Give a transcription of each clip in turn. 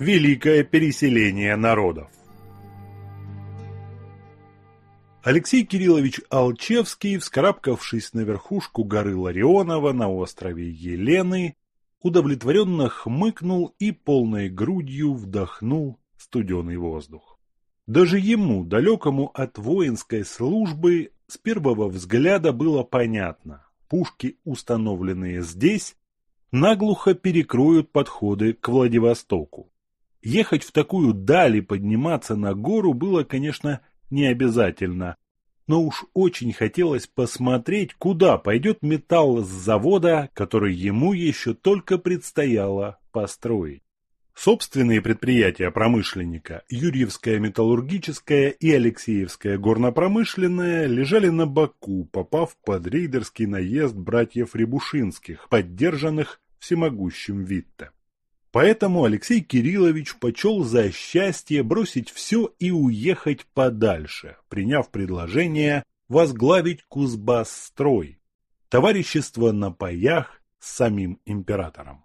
Великое переселение народов. Алексей Кириллович Алчевский, вскарабкавшись на верхушку горы Ларионова на острове Елены, удовлетворенно хмыкнул и полной грудью вдохнул студеный воздух. Даже ему, далекому от воинской службы, с первого взгляда было понятно, пушки, установленные здесь, наглухо перекроют подходы к Владивостоку. Ехать в такую даль и подниматься на гору было, конечно, не обязательно, но уж очень хотелось посмотреть, куда пойдет металл с завода, который ему еще только предстояло построить. Собственные предприятия промышленника, Юрьевская металлургическая и Алексеевская горнопромышленная, лежали на боку, попав под рейдерский наезд братьев Рябушинских, поддержанных всемогущим Витте. Поэтому Алексей Кириллович почел за счастье бросить все и уехать подальше, приняв предложение возглавить Кузбасс-строй, товарищество на паях с самим императором.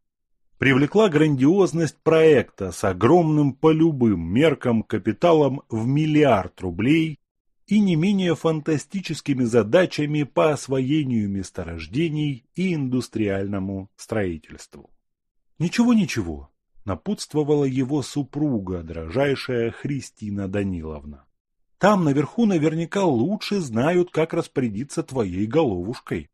Привлекла грандиозность проекта с огромным по любым меркам капиталом в миллиард рублей и не менее фантастическими задачами по освоению месторождений и индустриальному строительству. Ничего-ничего, напутствовала его супруга, дрожайшая Христина Даниловна. Там наверху наверняка лучше знают, как распорядиться твоей головушкой.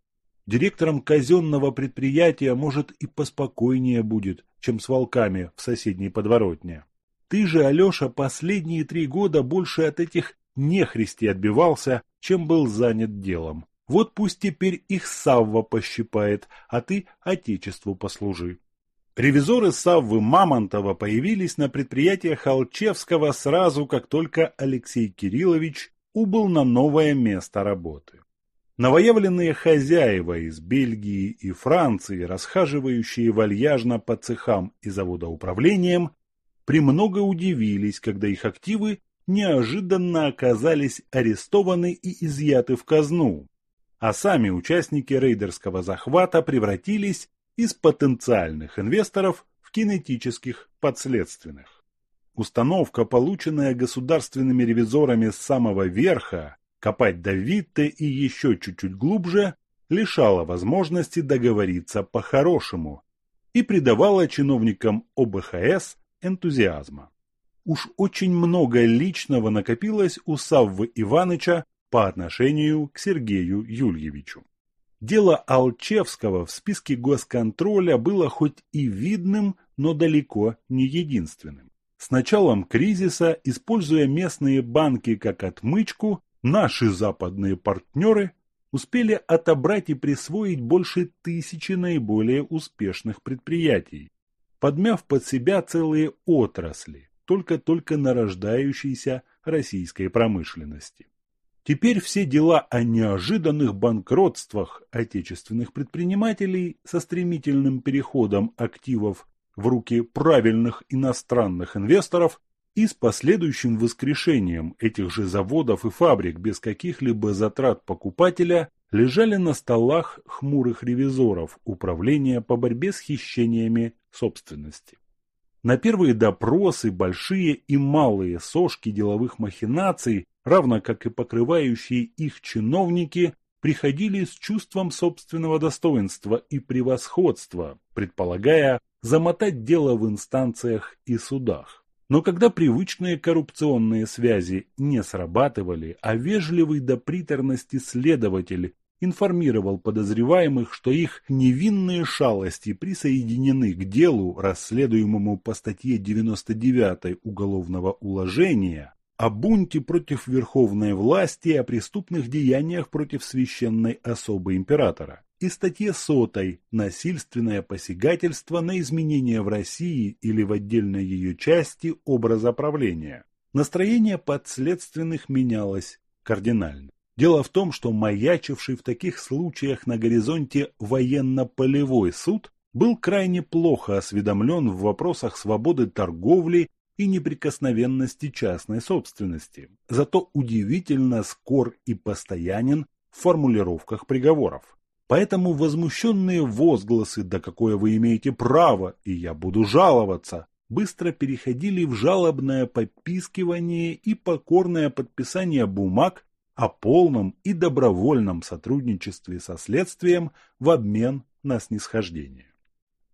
Директором казенного предприятия, может, и поспокойнее будет, чем с волками в соседней подворотне. Ты же, Алеша, последние три года больше от этих нехристи отбивался, чем был занят делом. Вот пусть теперь их Савва пощипает, а ты отечеству послужи. Ревизоры Саввы Мамонтова появились на предприятии Халчевского сразу, как только Алексей Кириллович убыл на новое место работы. Новоявленные хозяева из Бельгии и Франции, расхаживающие вальяжно по цехам и заводоуправлениям, премного удивились, когда их активы неожиданно оказались арестованы и изъяты в казну, а сами участники рейдерского захвата превратились из потенциальных инвесторов в кинетических подследственных. Установка, полученная государственными ревизорами с самого верха, копать до Витте и еще чуть-чуть глубже, лишала возможности договориться по-хорошему и придавала чиновникам ОБХС энтузиазма. Уж очень много личного накопилось у Саввы Иваныча по отношению к Сергею Юльевичу. Дело Алчевского в списке госконтроля было хоть и видным, но далеко не единственным. С началом кризиса, используя местные банки как отмычку, наши западные партнеры успели отобрать и присвоить больше тысячи наиболее успешных предприятий, подмяв под себя целые отрасли, только-только нарождающейся российской промышленности. Теперь все дела о неожиданных банкротствах отечественных предпринимателей со стремительным переходом активов в руки правильных иностранных инвесторов и с последующим воскрешением этих же заводов и фабрик без каких-либо затрат покупателя лежали на столах хмурых ревизоров Управления по борьбе с хищениями собственности. На первые допросы большие и малые сошки деловых махинаций равно как и покрывающие их чиновники, приходили с чувством собственного достоинства и превосходства, предполагая замотать дело в инстанциях и судах. Но когда привычные коррупционные связи не срабатывали, а вежливый до приторности следователь информировал подозреваемых, что их невинные шалости присоединены к делу, расследуемому по статье 99 Уголовного уложения, о бунте против верховной власти и о преступных деяниях против священной особы императора. И статье сотой «Насильственное посягательство на изменения в России или в отдельной ее части образа правления». Настроение подследственных менялось кардинально. Дело в том, что маячивший в таких случаях на горизонте военно-полевой суд был крайне плохо осведомлен в вопросах свободы торговли и неприкосновенности частной собственности, зато удивительно скор и постоянен в формулировках приговоров. Поэтому возмущенные возгласы «да какое вы имеете право, и я буду жаловаться» быстро переходили в жалобное подпискивание и покорное подписание бумаг о полном и добровольном сотрудничестве со следствием в обмен на снисхождение.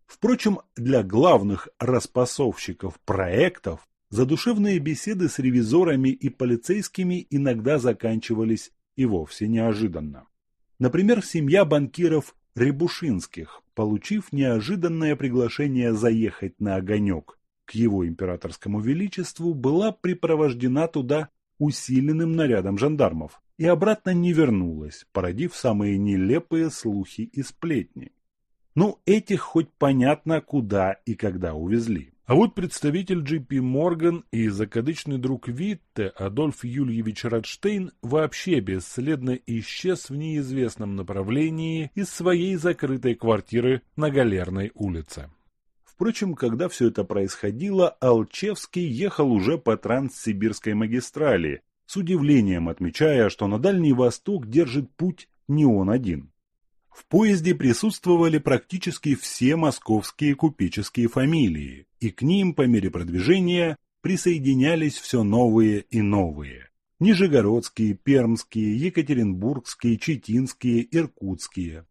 Впрочем, для главных распасовщиков проектов задушевные беседы с ревизорами и полицейскими иногда заканчивались и вовсе неожиданно. Например, семья банкиров Рябушинских, получив неожиданное приглашение заехать на огонек к его императорскому величеству, была припровождена туда усиленным нарядом жандармов и обратно не вернулась, породив самые нелепые слухи и сплетни. Ну, этих хоть понятно, куда и когда увезли. А вот представитель JP Morgan и закадычный друг Витте Адольф Юльевич Радштейн вообще бесследно исчез в неизвестном направлении из своей закрытой квартиры на Галерной улице. Впрочем, когда все это происходило, Алчевский ехал уже по Транссибирской магистрали, с удивлением отмечая, что на Дальний Восток держит путь не он один. В поезде присутствовали практически все московские купеческие фамилии, и к ним по мере продвижения присоединялись все новые и новые. Нижегородские, Пермские, Екатеринбургские, Читинские, Иркутские.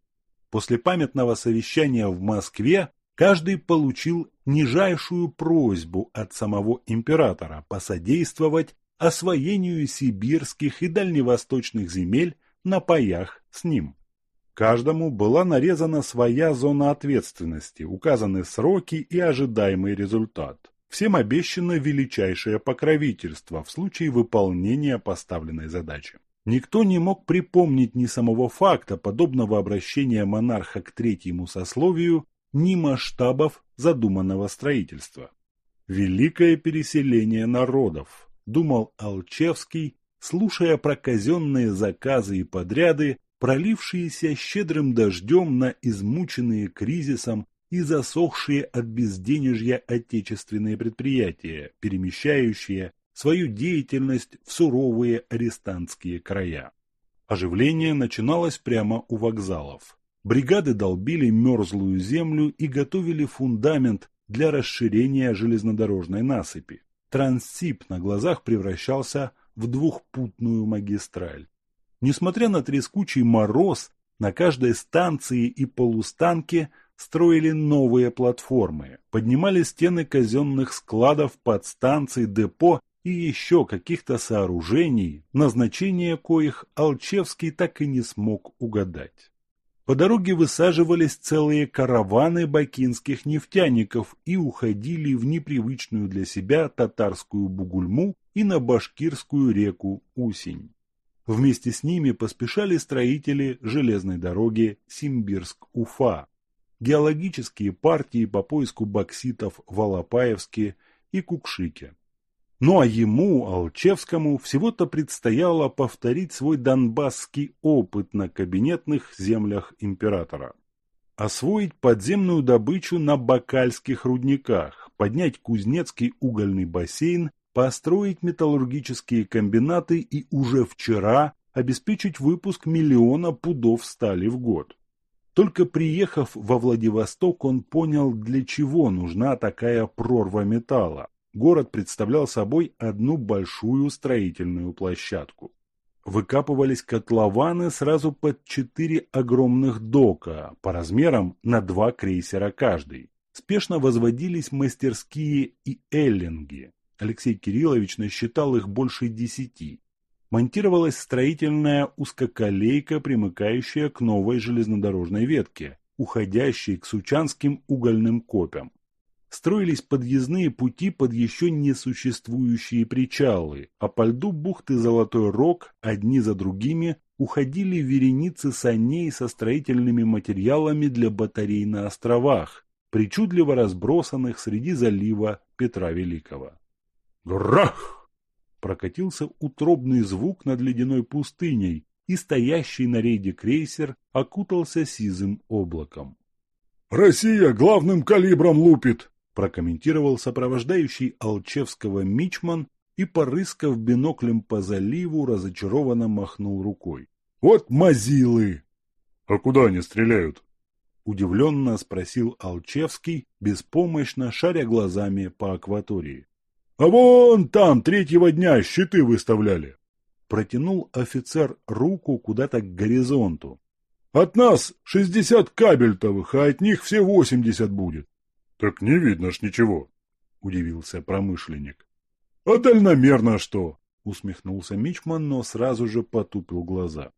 После памятного совещания в Москве каждый получил нижайшую просьбу от самого императора посодействовать освоению сибирских и дальневосточных земель на паях с ним. Каждому была нарезана своя зона ответственности, указаны сроки и ожидаемый результат. Всем обещано величайшее покровительство в случае выполнения поставленной задачи. Никто не мог припомнить ни самого факта подобного обращения монарха к третьему сословию, ни масштабов задуманного строительства. Великое переселение народов, думал Алчевский, слушая про казенные заказы и подряды, пролившиеся щедрым дождем на измученные кризисом и засохшие от безденежья отечественные предприятия, перемещающие свою деятельность в суровые арестантские края. Оживление начиналось прямо у вокзалов. Бригады долбили мерзлую землю и готовили фундамент для расширения железнодорожной насыпи. Транссиб на глазах превращался в двухпутную магистраль. Несмотря на трескучий мороз, на каждой станции и полустанке строили новые платформы, поднимали стены казенных складов, подстанций, депо и еще каких-то сооружений, назначение коих Алчевский так и не смог угадать. По дороге высаживались целые караваны бакинских нефтяников и уходили в непривычную для себя татарскую Бугульму и на башкирскую реку Усень. Вместе с ними поспешали строители железной дороги Симбирск-Уфа, геологические партии по поиску бокситов в Алапаевске и Кукшике. Ну а ему, Алчевскому, всего-то предстояло повторить свой донбасский опыт на кабинетных землях императора. Освоить подземную добычу на бакальских рудниках, поднять Кузнецкий угольный бассейн построить металлургические комбинаты и уже вчера обеспечить выпуск миллиона пудов стали в год. Только приехав во Владивосток, он понял, для чего нужна такая прорва металла. Город представлял собой одну большую строительную площадку. Выкапывались котлованы сразу под четыре огромных дока, по размерам на два крейсера каждый. Спешно возводились мастерские и эллинги. Алексей Кириллович насчитал их больше десяти. Монтировалась строительная узкоколейка, примыкающая к новой железнодорожной ветке, уходящей к Сучанским угольным копям. Строились подъездные пути под еще не существующие причалы, а по льду бухты Золотой Рог одни за другими уходили вереницы саней со строительными материалами для батарей на островах, причудливо разбросанных среди залива Петра Великого. Грах! Прокатился утробный звук над ледяной пустыней, и стоящий на рейде крейсер окутался сизым облаком. «Россия главным калибром лупит!» прокомментировал сопровождающий Алчевского Мичман и, порыскав биноклем по заливу, разочарованно махнул рукой. «Вот мазилы!» «А куда они стреляют?» Удивленно спросил Алчевский, беспомощно шаря глазами по акватории. — А вон там третьего дня щиты выставляли. Протянул офицер руку куда-то к горизонту. — От нас шестьдесят кабельтовых, а от них все восемьдесят будет. — Так не видно ж ничего, — удивился промышленник. — А дальномерно что? — усмехнулся Мичман, но сразу же потупил глаза.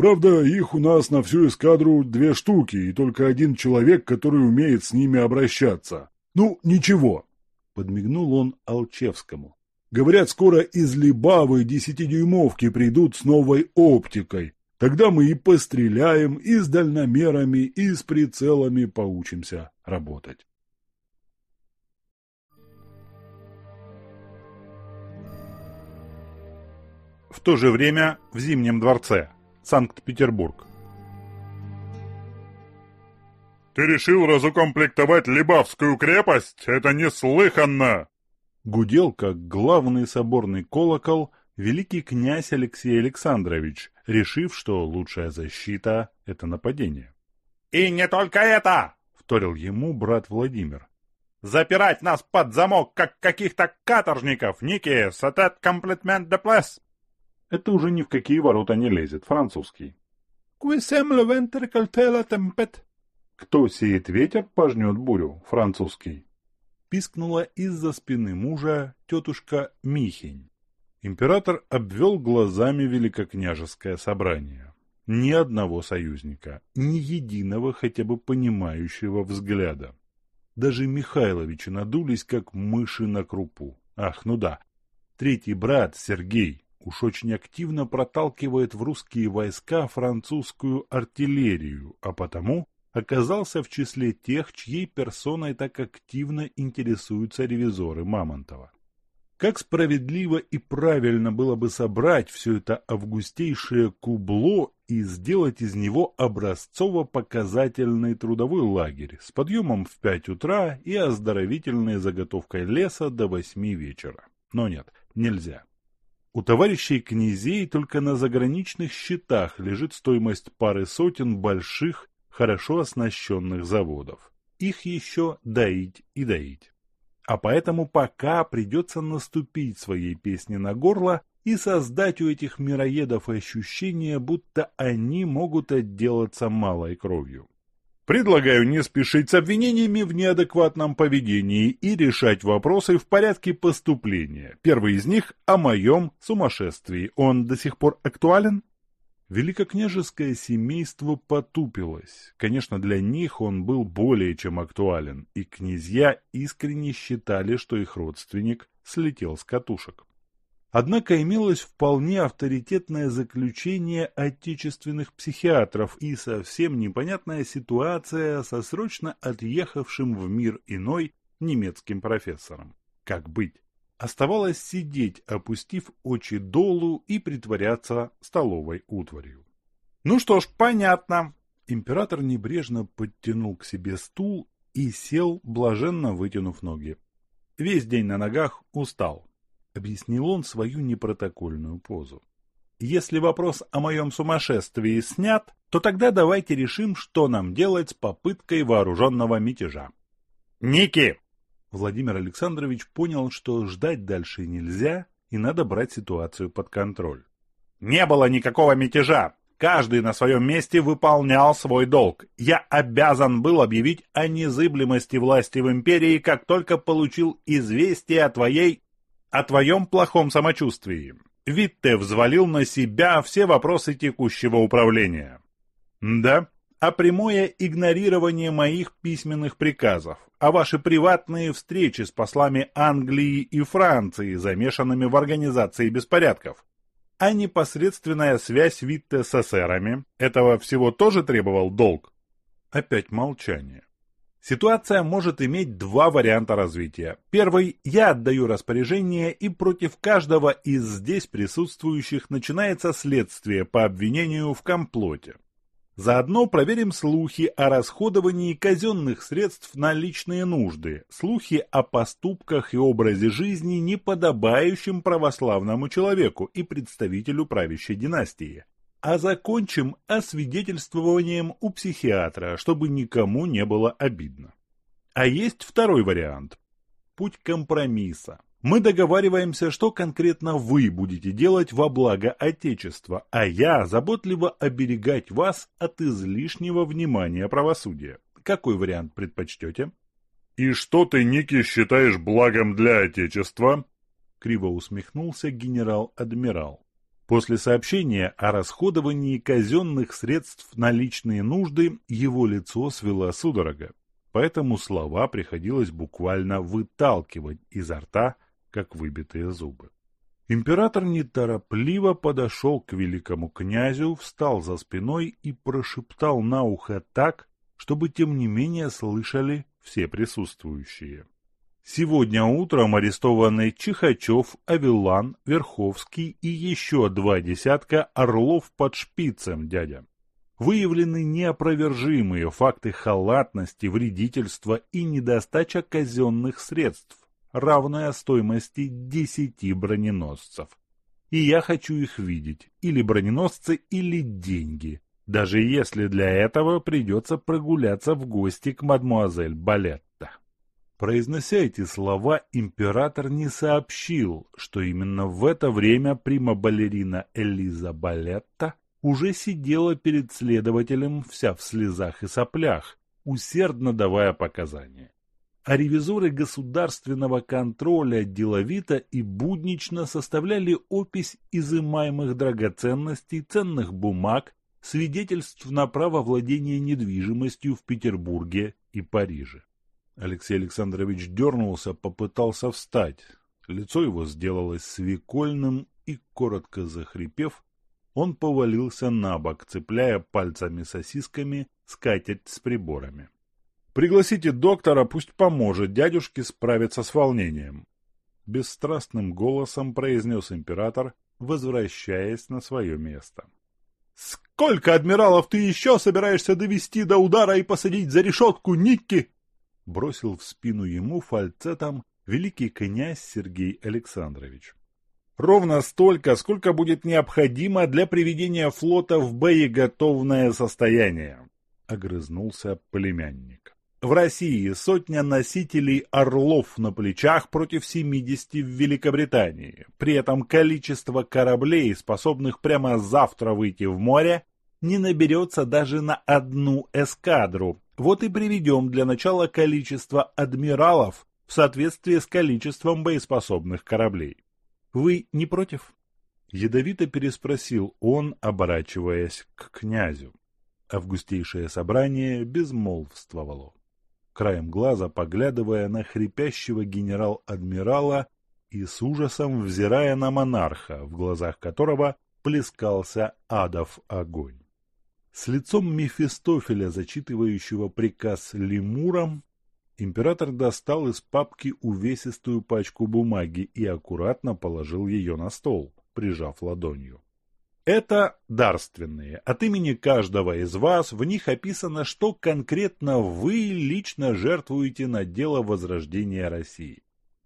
Правда, их у нас на всю эскадру две штуки, и только один человек, который умеет с ними обращаться. Ну, ничего. Подмигнул он Алчевскому. Говорят, скоро из Либавы десятидюймовки придут с новой оптикой. Тогда мы и постреляем, и с дальномерами, и с прицелами поучимся работать. В то же время в Зимнем дворце. Санкт-Петербург. «Ты решил разукомплектовать Либавскую крепость? Это неслыханно!» Гудел, как главный соборный колокол, великий князь Алексей Александрович, решив, что лучшая защита — это нападение. «И не только это!» — вторил ему брат Владимир. «Запирать нас под замок, как каких-то каторжников! Ники, сатет комплетмент де плес!» Это уже ни в какие ворота не лезет, французский. «Куисем ventre caltela tempet». «Кто сеет ветер, пожнет бурю», французский. Пискнула из-за спины мужа тетушка Михень. Император обвел глазами великокняжеское собрание. Ни одного союзника, ни единого хотя бы понимающего взгляда. Даже Михайловичи надулись, как мыши на крупу. Ах, ну да. Третий брат, Сергей, уж очень активно проталкивает в русские войска французскую артиллерию, а потому оказался в числе тех, чьей персоной так активно интересуются ревизоры Мамонтова. Как справедливо и правильно было бы собрать все это августейшее кубло и сделать из него образцово-показательный трудовой лагерь с подъемом в пять утра и оздоровительной заготовкой леса до восьми вечера. Но нет, нельзя. У товарищей князей только на заграничных счетах лежит стоимость пары сотен больших, хорошо оснащенных заводов. Их еще доить и доить. А поэтому пока придется наступить своей песне на горло и создать у этих мироедов ощущение, будто они могут отделаться малой кровью. Предлагаю не спешить с обвинениями в неадекватном поведении и решать вопросы в порядке поступления. Первый из них о моем сумасшествии. Он до сих пор актуален? Великокняжеское семейство потупилось. Конечно, для них он был более чем актуален, и князья искренне считали, что их родственник слетел с катушек. Однако имелось вполне авторитетное заключение отечественных психиатров и совсем непонятная ситуация со срочно отъехавшим в мир иной немецким профессором. Как быть? Оставалось сидеть, опустив очи долу и притворяться столовой утварью. «Ну что ж, понятно». Император небрежно подтянул к себе стул и сел, блаженно вытянув ноги. Весь день на ногах устал. — объяснил он свою непротокольную позу. «Если вопрос о моем сумасшествии снят, то тогда давайте решим, что нам делать с попыткой вооруженного мятежа». «Ники!» Владимир Александрович понял, что ждать дальше нельзя, и надо брать ситуацию под контроль. «Не было никакого мятежа. Каждый на своем месте выполнял свой долг. Я обязан был объявить о незыблемости власти в империи, как только получил известие о твоей о твоем плохом самочувствии. Витте взвалил на себя все вопросы текущего управления. Да, а прямое игнорирование моих письменных приказов, а ваши приватные встречи с послами Англии и Франции, замешанными в организации беспорядков, а непосредственная связь Витте с эсерами, этого всего тоже требовал долг? Опять молчание. Ситуация может иметь два варианта развития. Первый – я отдаю распоряжение, и против каждого из здесь присутствующих начинается следствие по обвинению в комплоте. Заодно проверим слухи о расходовании казенных средств на личные нужды, слухи о поступках и образе жизни, не подобающим православному человеку и представителю правящей династии. а закончим освидетельствованием у психиатра, чтобы никому не было обидно. А есть второй вариант. Путь компромисса. Мы договариваемся, что конкретно вы будете делать во благо Отечества, а я заботливо оберегать вас от излишнего внимания правосудия. Какой вариант предпочтете? «И что ты, Ники, считаешь благом для Отечества?» Криво усмехнулся генерал-адмирал. После сообщения о расходовании казенных средств на личные нужды его лицо свело судорога, поэтому слова приходилось буквально выталкивать изо рта, как выбитые зубы. Император неторопливо подошел к великому князю, встал за спиной и прошептал на ухо так, чтобы тем не менее слышали все присутствующие. Сегодня утром арестованы Чихачев, Авилан, Верховский и еще два десятка орлов под шпицем, дядя. Выявлены неопровержимые факты халатности, вредительства и недостача казенных средств, равная стоимости десяти броненосцев. И я хочу их видеть, или броненосцы, или деньги, даже если для этого придется прогуляться в гости к мадмуазель Балетта. Произнося эти слова, император не сообщил, что именно в это время прима-балерина Элиза Балетта уже сидела перед следователем вся в слезах и соплях, усердно давая показания. А ревизоры государственного контроля деловито и буднично составляли опись изымаемых драгоценностей, ценных бумаг, свидетельств на право владения недвижимостью в Петербурге и Париже. Алексей Александрович дернулся, попытался встать. Лицо его сделалось свекольным и, коротко захрипев, он повалился на бок, цепляя пальцами сосисками скатерть с приборами. «Пригласите доктора, пусть поможет дядюшке справиться с волнением», — бесстрастным голосом произнес император, возвращаясь на свое место. «Сколько адмиралов ты еще собираешься довести до удара и посадить за решетку, Никки?» Бросил в спину ему фальцетом великий князь Сергей Александрович. «Ровно столько, сколько будет необходимо для приведения флота в боеготовное состояние», — огрызнулся племянник. В России сотня носителей «Орлов» на плечах против 70 в Великобритании. При этом количество кораблей, способных прямо завтра выйти в море, не наберется даже на одну эскадру. Вот и приведем для начала количество адмиралов в соответствии с количеством боеспособных кораблей. Вы не против? Ядовито переспросил он, оборачиваясь к князю. Августейшее собрание безмолвствовало краем глаза поглядывая на хрипящего генерал-адмирала и с ужасом взирая на монарха, в глазах которого плескался адов огонь. С лицом Мефистофеля, зачитывающего приказ лемурам, император достал из папки увесистую пачку бумаги и аккуратно положил ее на стол, прижав ладонью. Это дарственные. От имени каждого из вас в них описано, что конкретно вы лично жертвуете на дело возрождения России.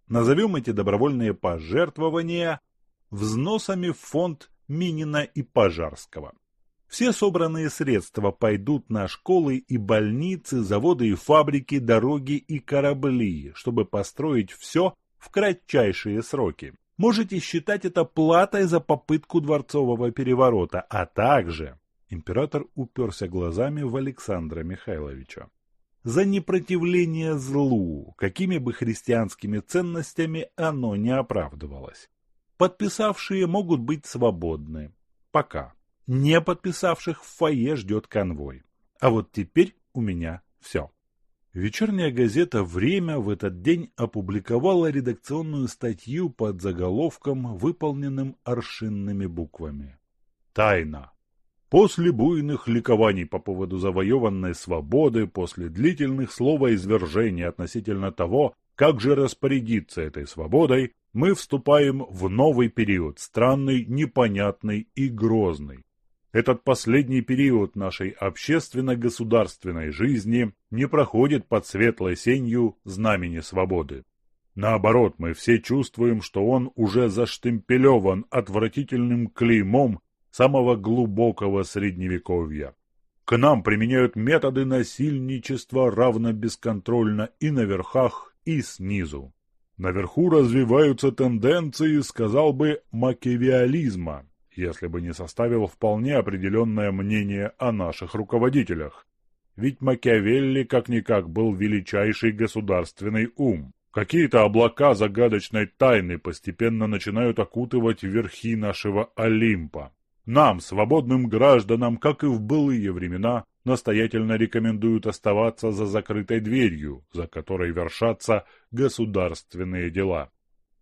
Назовем эти добровольные пожертвования взносами в фонд Минина и Пожарского. Все собранные средства пойдут на школы и больницы, заводы и фабрики, дороги и корабли, чтобы построить все в кратчайшие сроки можете считать это платой за попытку дворцового переворота, а также... Император уперся глазами в Александра Михайловича. За непротивление злу, какими бы христианскими ценностями оно не оправдывалось. Подписавшие могут быть свободны. Пока. Не подписавших в фойе ждет конвой. А вот теперь у меня все. Вечерняя газета «Время» в этот день опубликовала редакционную статью под заголовком, выполненным аршинными буквами. «Тайна. После буйных ликований по поводу завоеванной свободы, после длительных словоизвержений относительно того, как же распорядиться этой свободой, мы вступаем в новый период, странный, непонятный и грозный. Этот последний период нашей общественно-государственной жизни не проходит под светлой сенью знамени свободы. Наоборот, мы все чувствуем, что он уже заштемпелеван отвратительным клеймом самого глубокого средневековья. К нам применяют методы насильничества равно бесконтрольно и на верхах, и снизу. Наверху развиваются тенденции, сказал бы, макевиализма, если бы не составил вполне определенное мнение о наших руководителях. Ведь Макиавелли как-никак был величайший государственный ум. Какие-то облака загадочной тайны постепенно начинают окутывать верхи нашего Олимпа. Нам, свободным гражданам, как и в былые времена, настоятельно рекомендуют оставаться за закрытой дверью, за которой вершатся государственные дела.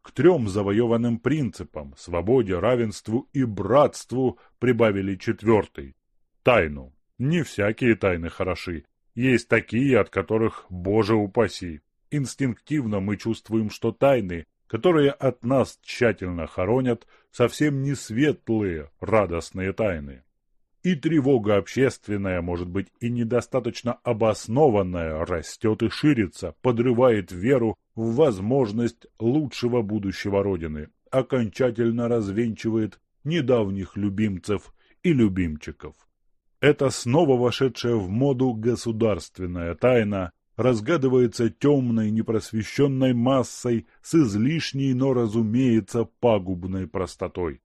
К трем завоеванным принципам – свободе, равенству и братству – прибавили четвертый – тайну. Не всякие тайны хороши. Есть такие, от которых, Боже упаси. Инстинктивно мы чувствуем, что тайны, которые от нас тщательно хоронят, совсем не светлые, радостные тайны. И тревога общественная, может быть, и недостаточно обоснованная, растет и ширится, подрывает веру в возможность лучшего будущего Родины, окончательно развенчивает недавних любимцев и любимчиков. Это снова вошедшая в моду государственная тайна, разгадывается темной непросвещенной массой с излишней, но, разумеется, пагубной простотой.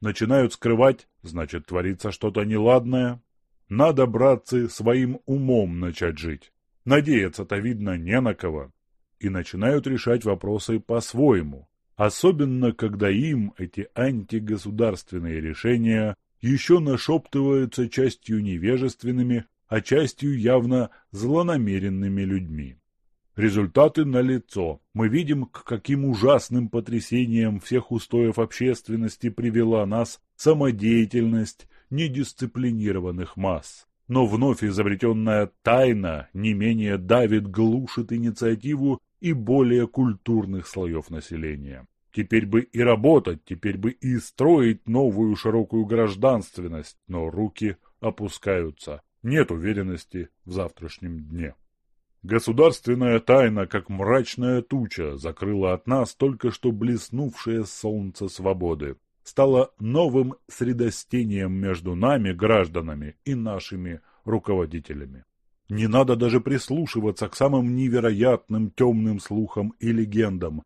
Начинают скрывать, значит, творится что-то неладное. Надо, братцы, своим умом начать жить. Надеяться-то, видно, не на кого. И начинают решать вопросы по-своему. Особенно, когда им эти антигосударственные решения еще нашептываются частью невежественными, а частью явно злонамеренными людьми. Результаты налицо. Мы видим, к каким ужасным потрясениям всех устоев общественности привела нас самодеятельность недисциплинированных масс. Но вновь изобретенная тайна не менее давит, глушит инициативу и более культурных слоев населения. Теперь бы и работать, теперь бы и строить новую широкую гражданственность, но руки опускаются. Нет уверенности в завтрашнем дне. Государственная тайна, как мрачная туча, закрыла от нас только что блеснувшее солнце свободы, стала новым средостением между нами, гражданами, и нашими руководителями. Не надо даже прислушиваться к самым невероятным темным слухам и легендам,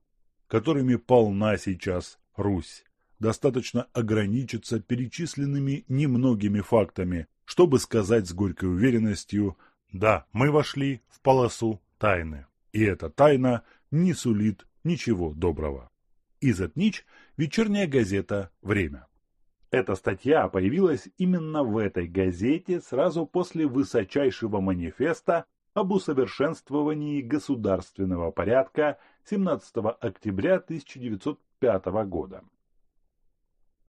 которыми полна сейчас Русь. Достаточно ограничиться перечисленными немногими фактами, чтобы сказать с горькой уверенностью «Да, мы вошли в полосу тайны, и эта тайна не сулит ничего доброго». Изотнич, вечерняя газета «Время». Эта статья появилась именно в этой газете сразу после высочайшего манифеста об усовершенствовании государственного порядка 17 октября 1905 года.